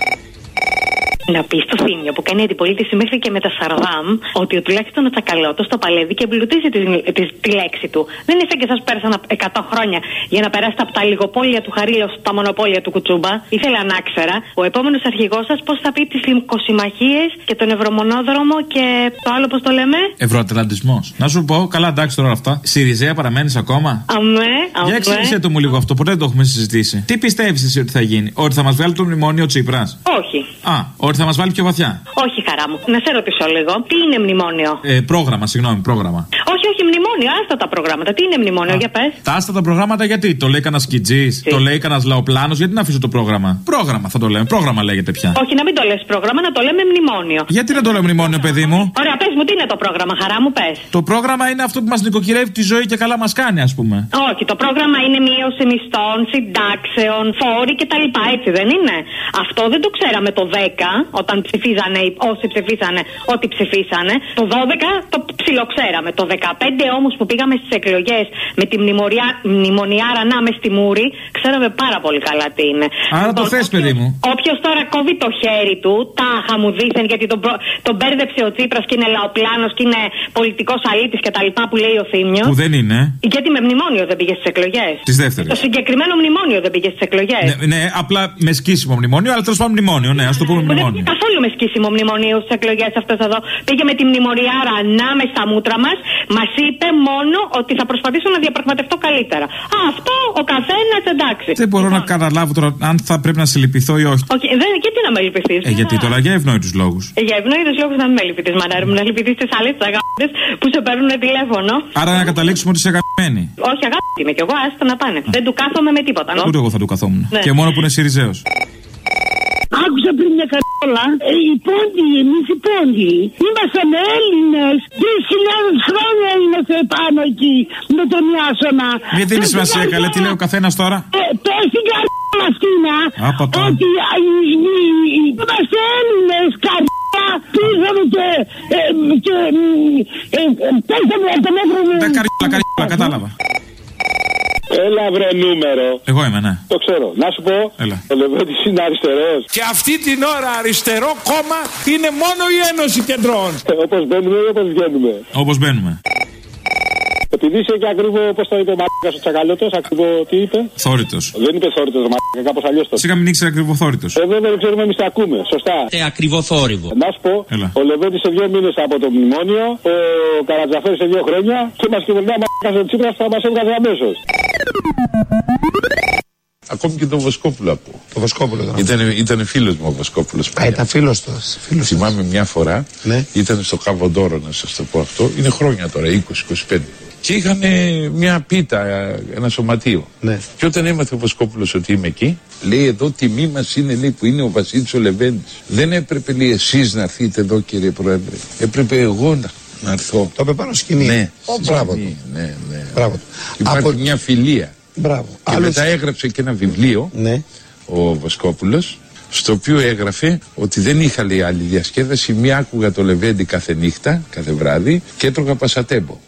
Να πεις στο Θήμιο που κάνει αντιπολίτευση μέχρι και με τα Σαρδάμ ότι ο τουλάχιστον ο Τσακαλώτος το παλεύει και εμπλουτίζει τη, τη, τη λέξη του. Δεν είναι σαν και σα πέρασαν 100 χρόνια για να περάσετε από τα λιγοπόλια του Χαρίλο στα μονοπόλια του Κουτσούμπα. Ήθελα να ξέρα ο επόμενος αρχηγός σας πώς θα πει τις λιμκοσυμμαχίες και τον Ευρωμονόδρομο και το άλλο πώς το λέμε; Ευρωατλαντισμός. Να σου πω, καλά εντάξει τώρα αυτά. Συριζέα παραμένεις ακόμα; Αμέ, αμέ. Για εξήγησέ το μου λίγο αυτό, ποτέ δεν το έχουμε συζητήσει. Τι πιστεύεις εσύ ότι θα γίνει, Ότι θα μας βγάλει το μνημόνιο Τσίπρας; Όχι. Α, ότι θα μας βάλει πιο βαθιά. Όχι, χαρά μου. Να σε ρωτήσω λίγο. Τι είναι μνημόνιο; Ε, πρόγραμμα, συγγνώμη, πρόγραμμα. Όχι, όχι, μνημόνιο. Άστα τα προγράμματα. Τι είναι μνημόνιο, για πες. Τα άστα προγράμματα γιατί; Το λέει κανένα σκιτζής, το λέει κανένας λαοπλάνος, γιατί να αφήσω το πρόγραμμα; Πρόγραμμα θα το λέμε. Πρόγραμμα λέγεται πια. Όχι, να μην το λες πρόγραμμα, να το λέμε μνημόνιο. Γιατί να το λέω μνημόνιο, παιδί μου; Ωραία, πες μου, τι είναι το πρόγραμμα, χαρά μου, πες. Το πρόγραμμα είναι αυτό που μας νοικοκυρεύει τη ζωή και καλά μας κάνει, ας πούμε. Όχι, το πρόγραμμα είναι μείωση μισθών, συντάξεων, φόροι κτλ. Έτσι δεν είναι; Αυτό δεν το ξέραμε το 10 όταν ψηφίζανε οι- όσοι ψηφίσανε ό,τι ψηφίσανε. Το 12 το ψιλοξέραμε. Το 15 όμως που πήγαμε στις εκλογές με τη μνημονιά, μνημονιάρα να μες στη μούρη, ξέραμε πάρα πολύ καλά τι είναι. Άρα το θες, παιδί μου. Όποιος τώρα κόβει το χέρι του, τάχα μου δίθεν γιατί τον, προ... τον μπέρδεψε ο Τσίπρας και είναι λαοπλάνος και είναι πολιτικός αλήτης και τα λοιπά που λέει ο Θήμιος. Που δεν είναι. Γιατί με μνημόνιο δεν πήγε στις εκλογές. Τις δεύτερες. Το συγκεκριμένο μνημόνιο δεν πήγε στις εκλογές. Ναι, ναι, απλά με σκίσιμο μνημόνιο, αλλά τέλος πάντων μνημόνιο, ναι, ας το πούμε Δεν πήγε μνημόνιο. καθόλου με σκίσιμο μνημονίου στις εκλογές αυτό εδώ. Πήγε με τη μνημονιάρα ανάμεσα στα μούτρα μας. Μας είπε μόνο ότι θα προσπαθήσω να διαπραγματευτώ καλύτερα. Α, αυτό ο καθένας εντάξει. Δεν μπορώ να καταλάβω τώρα αν θα πρέπει να σε λυπηθώ ή όχι. Όχι, δεν, γιατί να με λυπηθείς. Ε, γιατί τώρα για ευνόητους λόγους. Για ευνόητους λόγους να μην με λυπηθείς, μανάρι μου, να λυπηθείς τις άλλες αγάπη που σε παίρνουν τηλέφωνο. Άρα να καταλήξουμε ότι είσαι αγαπημένη. Όχι, αγάπη είμαι κι εγώ, άστα να πάνε. Δεν του κάθομαι με τίποτα. νο. Ούτε εγώ θα του καθόμουν. Ναι. Και μόνο που είναι Σιριζέος. Άκουσα πριν μια καρόλα. Ε, οι πόντιοι, εμείς οι πόντιοι, ήμασταν Έλληνες. Τρεις χιλιάδες χρόνια είμαστε πάνω εκεί με τον Ιάσονα. Μην δίνει Πες σημασία, την καλέ, τι λέει ο καθένας τώρα; Ε, πες την καρδιά μας Τίνα, Άπα τώρα. ότι α, οι- οι- οι- είμαστε Έλληνες καρδιά πήγαμε και ε, και ε, ε, πέσαμε από τον Εύρο Τα καριόλα, καριόλα, κατάλαβα. Έλα βρε νούμερο. Εγώ είμαι, ναι. Το ξέρω. Να σου πω. Έλα. Ο Λεβέντης είναι αριστερός. Και αυτή την ώρα αριστερό κόμμα είναι μόνο η Ένωση Κεντρών. Ε, όπως μπαίνουμε ή όπως βγαίνουμε. Όπως μπαίνουμε. Επειδή είσαι και ακριβό, πώς το είπε ο Μάρκας ο Τσακαλώτος, ακριβό τι είπε. Θόρυτος. Δεν είπε θόρυτος Μάρκα, κάπως αλλιώς το. Σιγά μην ήξερε ακριβό θόρυτος. Ε, βέβαια δεν ξέρουμε εμείς τι ακούμε. Σωστά. Ε, ακριβό θόρυβο. Να σου πω, Έλα. ο Λεβέντης σε δύο μήνες από το μνημόνιο, ο Καρατζαφέρης σε δύο χρόνια και μας κυβερνά Μάρκας ο Τσίπρας θα μας έβγαζε αμέσως. Ακόμη και τον Βοσκόπουλο ακούω. Το Βοσκόπουλο ήταν. Ήταν, ήταν φίλος μου ο Βοσκόπουλος. Α, ήταν φίλος τους. Φίλος του. Θυμάμαι μια φορά, Ναι. ήταν στο Καβοντόρο να σας το πω αυτό, είναι χρόνια τώρα, 20-25. Και είχαν μια πίτα, ε, ένα σωματείο. Ναι. Και όταν έμαθε ο Βοσκόπουλος ότι είμαι εκεί, λέει εδώ τιμή μας είναι λέει, που είναι ο Βασίλης ο Λεβέντης. Δεν έπρεπε λέει εσείς να έρθετε εδώ κύριε Πρόεδρε. Έπρεπε εγώ να, να έρθω. Το είπε πάνω σκηνή. Ναι, Ω, μπράβο σκηνή, του. ναι, ναι. Μπράβο του. Υπάρχει Από- μια φιλία. Μπράβο. Και Άλλος- μετά έγραψε και ένα βιβλίο Ναι. ο Βοσκόπουλος στο οποίο έγραφε ότι δεν είχα λέει άλλη διασκέδαση μία άκουγα το Λεβέντι κάθε νύχτα, κάθε βράδυ και έτρωγα πασατέμπο.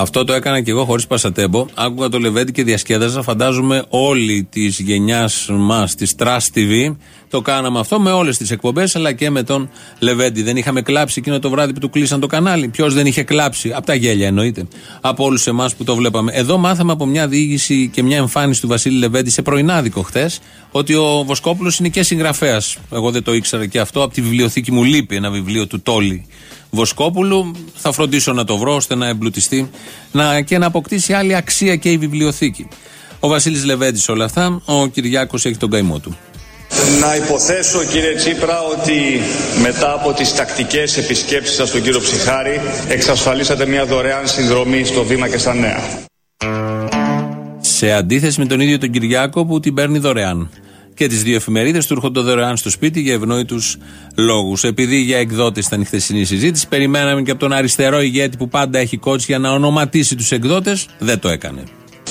Αυτό το έκανα και εγώ χωρίς πασατέμπο. Άκουγα το Λεβέντι και διασκέδαζα. Φαντάζομαι όλη της γενιάς μας, της Trust TV, το κάναμε αυτό με όλες τις εκπομπές αλλά και με τον Λεβέντι. Δεν είχαμε κλάψει εκείνο το βράδυ που του κλείσαν το κανάλι. Ποιος δεν είχε κλάψει, από τα γέλια εννοείται, από όλους εμάς που το βλέπαμε. Εδώ μάθαμε από μια διήγηση και μια εμφάνιση του Βασίλη Λεβέντι σε πρωινάδικο χθες ότι ο Βοσκόπουλος είναι και συγγραφέας. Εγώ δεν το ήξερα και αυτό. Από τη βιβλιοθήκη μου λείπει ένα βιβλίο του Τόλι Βοσκόπουλου. Θα φροντίσω να το βρω ώστε να εμπλουτιστεί να, και να αποκτήσει άλλη αξία και η βιβλιοθήκη. Ο Βασίλης Λεβέντης όλα αυτά. Ο Κυριάκος έχει τον καημό του. Να υποθέσω κύριε Τσίπρα ότι μετά από τις τακτικές επισκέψεις σας στον κύριο Ψυχάρη εξασφαλίσατε μια δωρεάν συνδρομή στο Δήμα και στα Νέα. Σε αντίθεση με τον ίδιο τον Κυριάκο που την παίρνει δωρεάν. Και τις δύο εφημερίδες του έρχονται δωρεάν στο σπίτι για ευνόητους λόγους. Επειδή για εκδότες ήταν η χθεσινή συζήτηση, περιμέναμε και από τον αριστερό ηγέτη που πάντα έχει κότσι για να ονοματίσει τους εκδότες. Δεν το έκανε.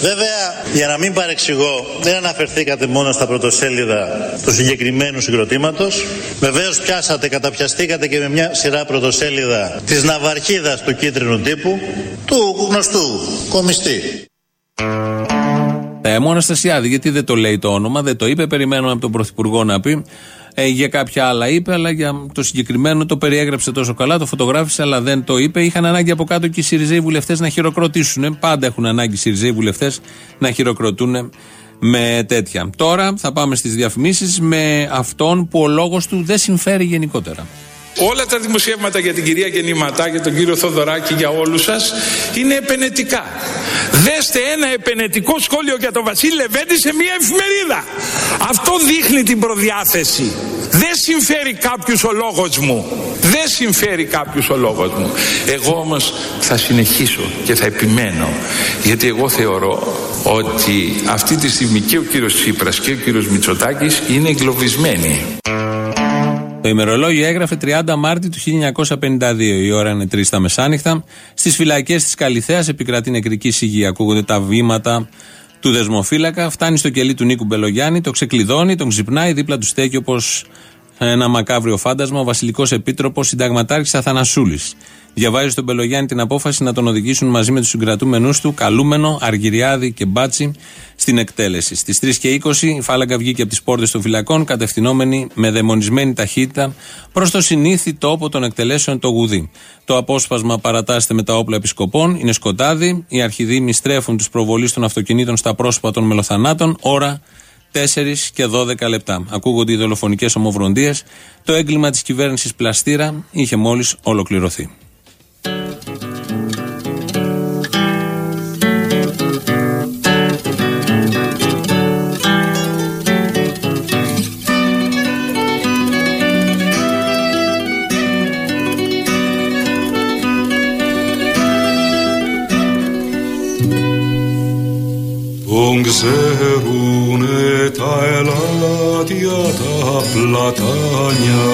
Βέβαια, για να μην παρεξηγώ, δεν αναφερθήκατε μόνο στα πρωτοσέλιδα του συγκεκριμένου συγκροτήματος. Βεβαίως, πιάσατε, καταπιαστήκατε και με μια σειρά πρωτοσέλιδα της ναυαρχίδας του κίτρινου τύπου, του γνωστού κομιστή. Ε, μου Αναστασιάδη, γιατί δεν το λέει το όνομα, δεν το είπε. Περιμένουμε από τον Πρωθυπουργό να πει. Ε, για κάποια άλλα είπε, αλλά για το συγκεκριμένο το περιέγραψε τόσο καλά, το φωτογράφησε, αλλά δεν το είπε. Είχαν ανάγκη από κάτω και οι Σιριζέοι βουλευτές να χειροκροτήσουν. Πάντα έχουν ανάγκη οι Σιριζέοι βουλευτές να χειροκροτούν με τέτοια. Τώρα θα πάμε στις διαφημίσεις με αυτόν που ο λόγος του δεν συμφέρει γενικότερα. Όλα τα δημοσιεύματα για την κυρία Γεννηματά και τον κύριο Θοδωράκη για όλους σας είναι επενετικά. Δέστε ένα επενετικό σχόλιο για τον Βασίλη Λεβέντη σε μια εφημερίδα. Αυτό δείχνει την προδιάθεση. Δεν συμφέρει κάποιους ο λόγος μου. Δεν συμφέρει κάποιους ο λόγος μου. Εγώ όμως θα συνεχίσω και θα επιμένω. Γιατί εγώ θεωρώ ότι αυτή τη στιγμή και ο κύριος Τσίπρας και ο κύριος Μητσοτάκης είναι εγκλωβισμένοι. Το ημερολόγιο έγραφε 30 Μάρτη του 1952. Η ώρα είναι 3 τα μεσάνυχτα. Στις φυλακές της Καλιθέα επικρατεί νεκρική σιγή. Ακούγονται τα βήματα του δεσμοφύλακα. Φτάνει στο κελί του Νίκου Μπελογιάννη, το ξεκλειδώνει, τον ξυπνάει, δίπλα του στέκει όπως ένα μακάβριο φάντασμα ο βασιλικός επίτροπος συνταγματάρχης Αθανασούλης. Διαβάζει στον Μπελογιάννη την απόφαση να τον οδηγήσουν μαζί με τους συγκρατούμενους του, Καλούμενο, Αργυριάδη και Μπάτσι, στην εκτέλεση. Στις 3 και 20 η φάλαγγα βγήκε από τις πόρτες των φυλακών, κατευθυνόμενη με δαιμονισμένη ταχύτητα προς το συνήθι τόπο των εκτελέσεων, το Γουδί. Το απόσπασμα παρατάσσεται με τα όπλα επισκοπών, είναι σκοτάδι, οι αρχιδήμοι στρέφουν τους προβολείς των αυτοκινήτων στα πρόσωπα των μελοθανάτων, ώρα 4 και 12 λεπτά. Ακούγονται οι δολοφονικές ομοβροντίες. Το έγκλημα της κυβέρνησης Πλαστήρα είχε μόλις ολοκληρωθεί. Ξέρουνε τα ελάτια τα πλατάνια.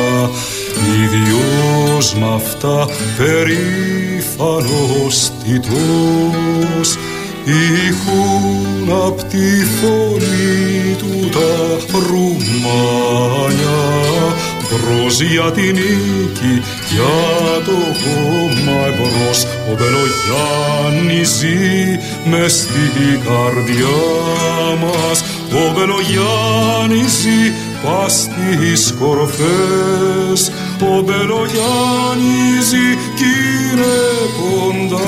Ίδιος μ' αυτά περήφανος τιτός ήχουν απ' τη φωνή του τα ρουμάνια μπρος για την νίκη, για το κόμμα εμπρός. Ο Μπελογιάννης ζει μες στην καρδιά μας. Ο Μπελογιάννης ζει πας στις κορφές. Ο Μπελογιάννης ζει κι είναι κοντά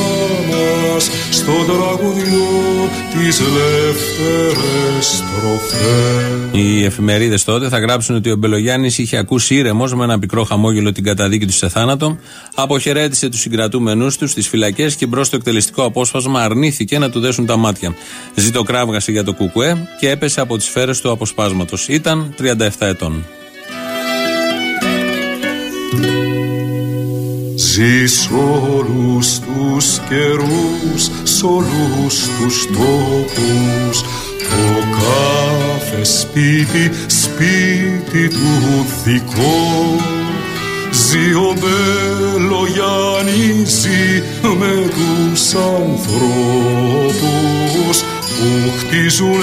μας στο τραγουδιό τις λευτερές τροφές Οι εφημερίδες τότε θα γράψουν ότι ο Μπελογιάννης είχε ακούσει ήρεμος με ένα πικρό χαμόγελο την καταδίκη του σε θάνατο, αποχαιρέτησε τους συγκρατούμενου τους στι φυλακές και μπρος στο εκτελεστικό απόσπασμα αρνήθηκε να του δέσουν τα μάτια. Ζητοκράβγασε για το Κουκουέ και έπεσε από τις σφαίρες του αποσπάσματος. Ήταν 37 ετών. Ζεις σ' όλους τους καιρούς, σ' όλους τους τόπους. Το κάθε σπίτι, σπίτι του δικό. Ζει ο Μπελογιάννης, ζει με τους ανθρώπους που χτίζουν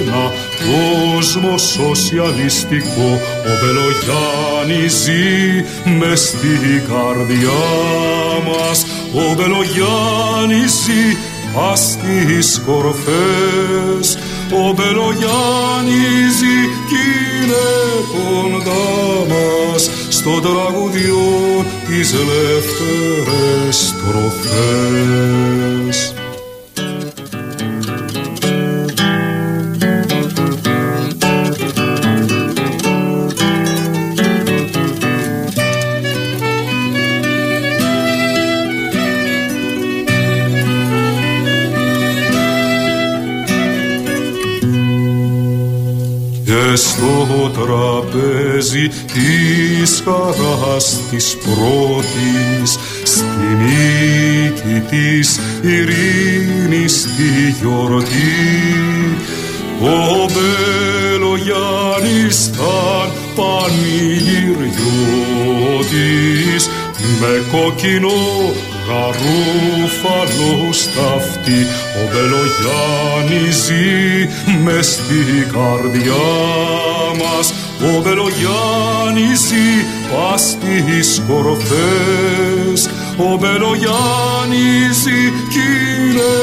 ένα κόσμος σοσιαλιστικό ο Μπελογιάννης ζει μες στην καρδιά μας. Ο Μπελογιάννης ζει πας στις κορφές. Ο Μπελογιάννης ζει κι είναι κοντά μας. Στο τραγουδιό τις λευτερές τροφές στο τραπέζι της χαράς της πρώτης στη νίκη της ειρήνης τη γιορτή. Ο Μπελογιάννης ήταν πανηγυριώτης με κόκκινο γαρούφαλος σταυτί ο Μπελογιάννης ζει μες στην καρδιά μας. Ο Μπελογιάννης ζει πας στις κορφές. Ο Μπελογιάννης ζει κι είναι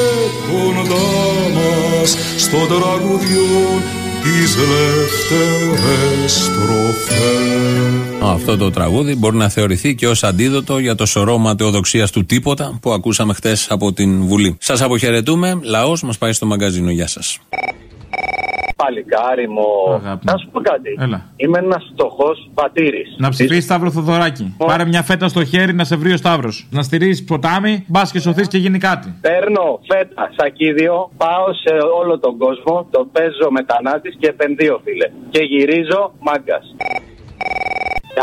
κοντά μας στο τραγουδιό τις λευτερές τροφές Αυτό το τραγούδι μπορεί να θεωρηθεί και ως αντίδοτο για το σωρό ματαιοδοξίας του τίποτα που ακούσαμε χτες από την Βουλή. Σας αποχαιρετούμε. Λαός μας πάει στο μαγκαζίνο. Γεια σας. παλικάρι μου. Αγάπη. Να σου πω κάτι. Έλα. Είμαι ένας φτωχός πατήρης. Να ψηφίσεις Σταύρο Θοδωράκη. Πάρε μια φέτα στο χέρι να σε βρει ο Σταύρος. Να στηρίζει ποτάμι, μπας και σωθείς και γίνει κάτι. Παίρνω φέτα, σακίδιο, πάω σε όλο τον κόσμο, το παίζω μετανάστης και επενδύω, φίλε. Και γυρίζω μάγκας.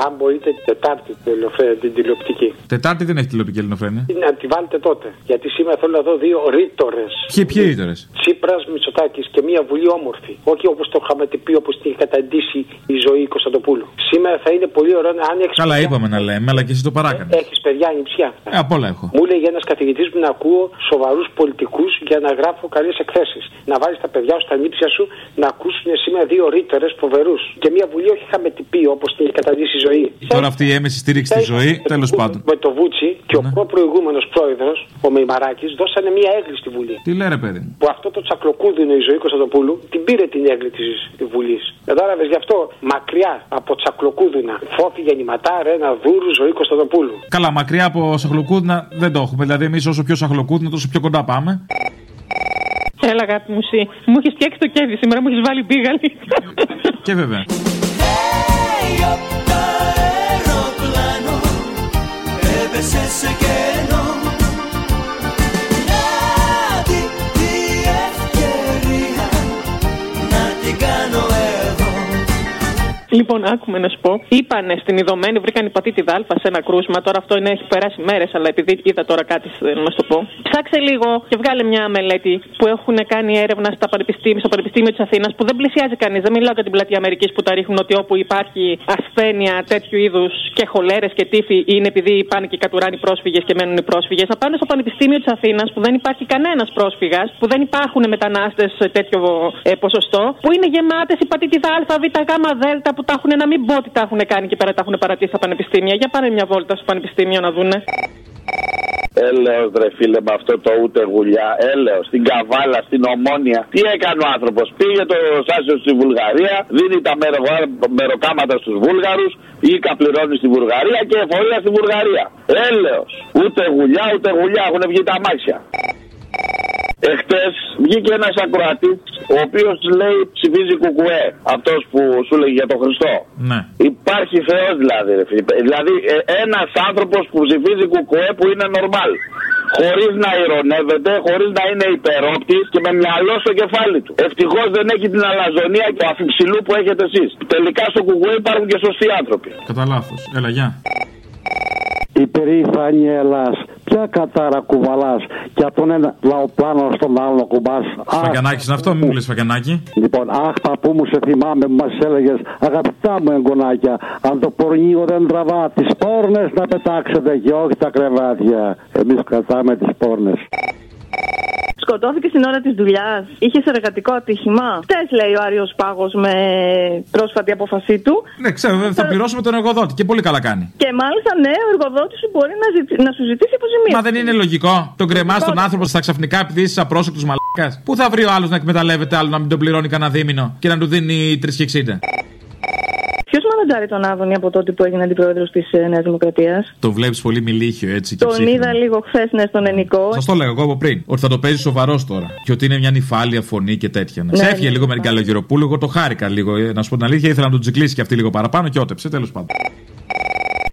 Αν μπορείτε την Τετάρτη την ελληνοφρένεια, την τηλεοπτική. Τετάρτη δεν έχει τηλεοπτική ελληνοφρένεια. Να τη βάλετε τότε. Γιατί σήμερα θέλω να δω δύο ρήτορες. Ποιοι, ποιοι ρήτορες; Τσίπρας Μητσοτάκης και μια βουλή όμορφη. Όχι όπως το είχαμε πει, όπως την είχε καταντήσει η ζωή Κωνσταντοπούλου. Σήμερα θα είναι πολύ ωραίο αν έχεις. Καλά, είπαμε να λέμε, αλλά και εσύ το παράκανες. Έχεις παιδιά νηψιά. Ε, απ' όλα έχω. Μου έλεγε ένας καθηγητής μου να ακούω σοβαρούς πολιτικούς για να γράφω καλές εκθέσεις. Να βάλεις τα παιδιά σου, τα νύψια σου, να ακούσουν σήμερα δύο ρήτορες φοβερούς. Και μια βουλή όχι χαμετυπή όπως την είχε καταντήσει η ζωή. Τώρα αυτή η έμεση στήριξη στη ζωή, τέλος πάντων. Με το Βούτσι και ο προ-προηγούμενος πρόεδρος, ο Μεϊμαράκη, δώσανε μια έγκλη στη Βουλή. Τι λέρε, παιδί. μου. Που αυτό το τσακλοκούδινο η ζωή Κωνσταντοπούλου την πήρε την έγκλη της Βουλής. Κατάλαβε γι' αυτό μακριά από τσακλοκούδινα. Φόφη γεννηματά, ρένα δούρου, ζωή Κωνσταντοπούλου. Καλά, μακριά από σαχλοκούδινα δεν το έχουμε. Δηλαδή, εμείς όσο πιο σαχλοκούδινα, τόσο πιο κοντά πάμε. Έλα, αγάπη μου, εσύ. Μου έχεις φτιάξει το κέφι σήμερα, μου έχεις βάλει μπίγαλι. Και βέβαια. αεροπλάνο έπεσε σε Λοιπόν, άκουμε να σου πω. Είπανε στην ειδωμένη, βρήκαν υπατήτη δάλφα σε ένα κρούσμα. Τώρα αυτό είναι, έχει περάσει μέρες, αλλά επειδή είδα τώρα κάτι, θέλω να σου το πω. Ψάξε λίγο και βγάλε μια μελέτη που έχουν κάνει έρευνα στα πανεπιστήμια, στο Πανεπιστήμιο της Αθήνας που δεν πλησιάζει κανείς. Δεν μιλάω για την πλατεία Αμερικής που τα ρίχνουν ότι όπου υπάρχει ασθένεια τέτοιου είδους και χολέρες και τύφη είναι επειδή πάνε και κατουράνε οι πρόσφυγες και μένουν οι πρόσφυγες. Θα πάνε στο Πανεπιστήμιο της Αθήνας που δεν υπάρχει κανένας πρόσφυγας, που δεν υπάρχουν μετανάστες σε τέτοιο ε, ποσοστό, που είναι γεμάτες υπατήτηδα Α, Β, Γ, Δ, που τα έχουν να μην πω ότι τα έχουν κάνει και πέρα τα έχουν παρατήσει στα πανεπιστήμια. Για πάνε μια βόλτα στο πανεπιστήμιο να δούνε. Έλεος ρε φίλε με αυτό το ούτε γουλιά. Έλεος στην Καβάλα, στην Ομόνια. Τι έκανε ο άνθρωπος; Πήγε το Σάσιο στη Βουλγαρία, δίνει τα μερο- μεροκάματα στους Βούλγαρους, Ήκα πληρώνει στη Βουλγαρία και εφορία στη Βουλγαρία. Έλεος. Ούτε γουλιά, ούτε γουλιά. Έχουν βγει τα αμάξια. Εχθές βγήκε ένας ακροατής, ο οποίος λέει ψηφίζει κουκουέ. Αυτός που σου λέει για τον Χριστό. Ναι. Υπάρχει Θεός δηλαδή. Ρε φίλε. Δηλαδή ένας άνθρωπος που ψηφίζει κουκουέ που είναι νορμάλ. Χωρίς να ηρωνεύεται, χωρίς να είναι υπερόπτης και με μυαλό στο κεφάλι του. Ευτυχώς δεν έχει την αλαζονία και το αφιψηλού που έχετε εσείς. Τελικά στο κουκουέ υπάρχουν και σωστοί άνθρωποι. Κατά λάθος. Έλα, γεια. Υπερήφανη Ελλάς, ποια κατάρα κουβαλάς και από τον ένα λαοπλάνο στον άλλο κουμπάς. Σφαγιανάκι είναι αυτό, μην μου λε Σφαγιανάκι. Λοιπόν, αχ παππού μου σε θυμάμαι που μας έλεγες αγαπητά μου εγγονάκια, αν το πορνείο δεν τραβά τις πόρνες να πετάξετε και όχι τα κρεβάτια. Εμείς κρατάμε τις πόρνες. Σκοτώθηκε στην ώρα της δουλειάς. Είχε εργατικό ατύχημα. Χθε λέει ο Άριος Πάγος με πρόσφατη απόφασή του. Ναι, ξέρω, βέβαια, θα πληρώσουμε τον εργοδότη και πολύ καλά κάνει. Και μάλιστα, ναι, ο εργοδότης σου μπορεί να, ζητη- να σου ζητήσει αποζημίωση. Μα δεν είναι λογικό. Τον κρεμάς τον άνθρωπο στα ξαφνικά επειδή είσαι απρόσεκτος μαλάκας. Πού θα βρει ο άλλος να εκμεταλλεύεται άλλο να μην τον πληρώνει κανένα δίμηνο και να του δίνει 3,60. Ποιο μανατζάρει τον Άδωνη από τότε που έγινε αντιπρόεδρος της Νέας Δημοκρατίας. Το βλέπεις πολύ μιλίχιο έτσι και Τον ψύχρεμο. είδα λίγο χθες ναι, στον Ενικό. Σας το λέγα εγώ από πριν. Ότι θα το παίζει σοβαρός τώρα. Και ότι είναι μια νυφάλια φωνή και τέτοια. Ναι. Ναι, Σε έφυγε ναι. λίγο με την Καλογεροπούλου. Εγώ το χάρηκα λίγο. ε, Να σου πω την αλήθεια, ήθελα να τον τσικλίσει και αυτή λίγο παραπάνω και ότεψε. Τέλος πάντων.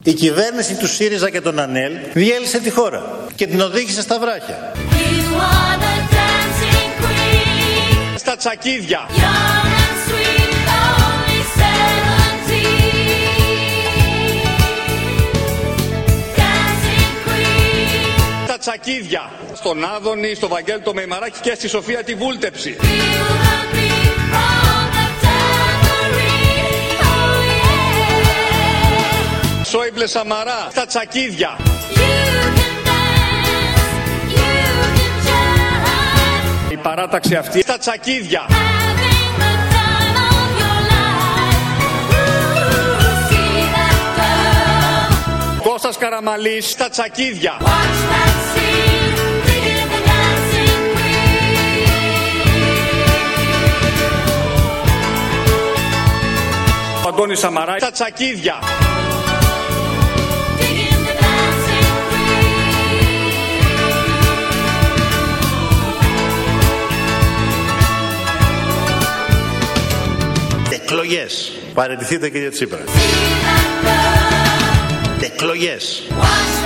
Η κυβέρνηση του ΣΥΡΙΖΑ και των ΑΝΕΛ διέλυσε τη χώρα και την οδήγησε στα βράχια. Στα τσακίδια. Τα τσακίδια. Στον Άδωνη, στο Βαγγέλη το Μεϊμαράκη και στη Σοφία τη Βούλτεψη. Σόιμπλε Σαμαρά. Στα τσακίδια. Η παράταξη αυτή. Στα τσακίδια. Κώστας Καραμαλής στα τσακίδια. Ο Αντώνης Σαμαρά στα τσακίδια. Εκλογές. Παραιτηθείτε κύριε Τσίπρα. Εκλογές. One